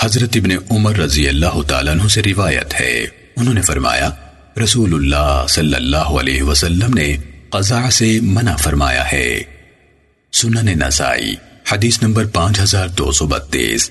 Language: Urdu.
حضرت ابن عمر رضی اللہ تعالیٰ عنہ سے روایت ہے۔ انہوں نے فرمایا، رسول اللہ صلی اللہ علیہ وسلم نے قضاء سے منع فرمایا ہے۔ سنن نسائی، حدیث نمبر پانچ ہزار دو سو بتیس۔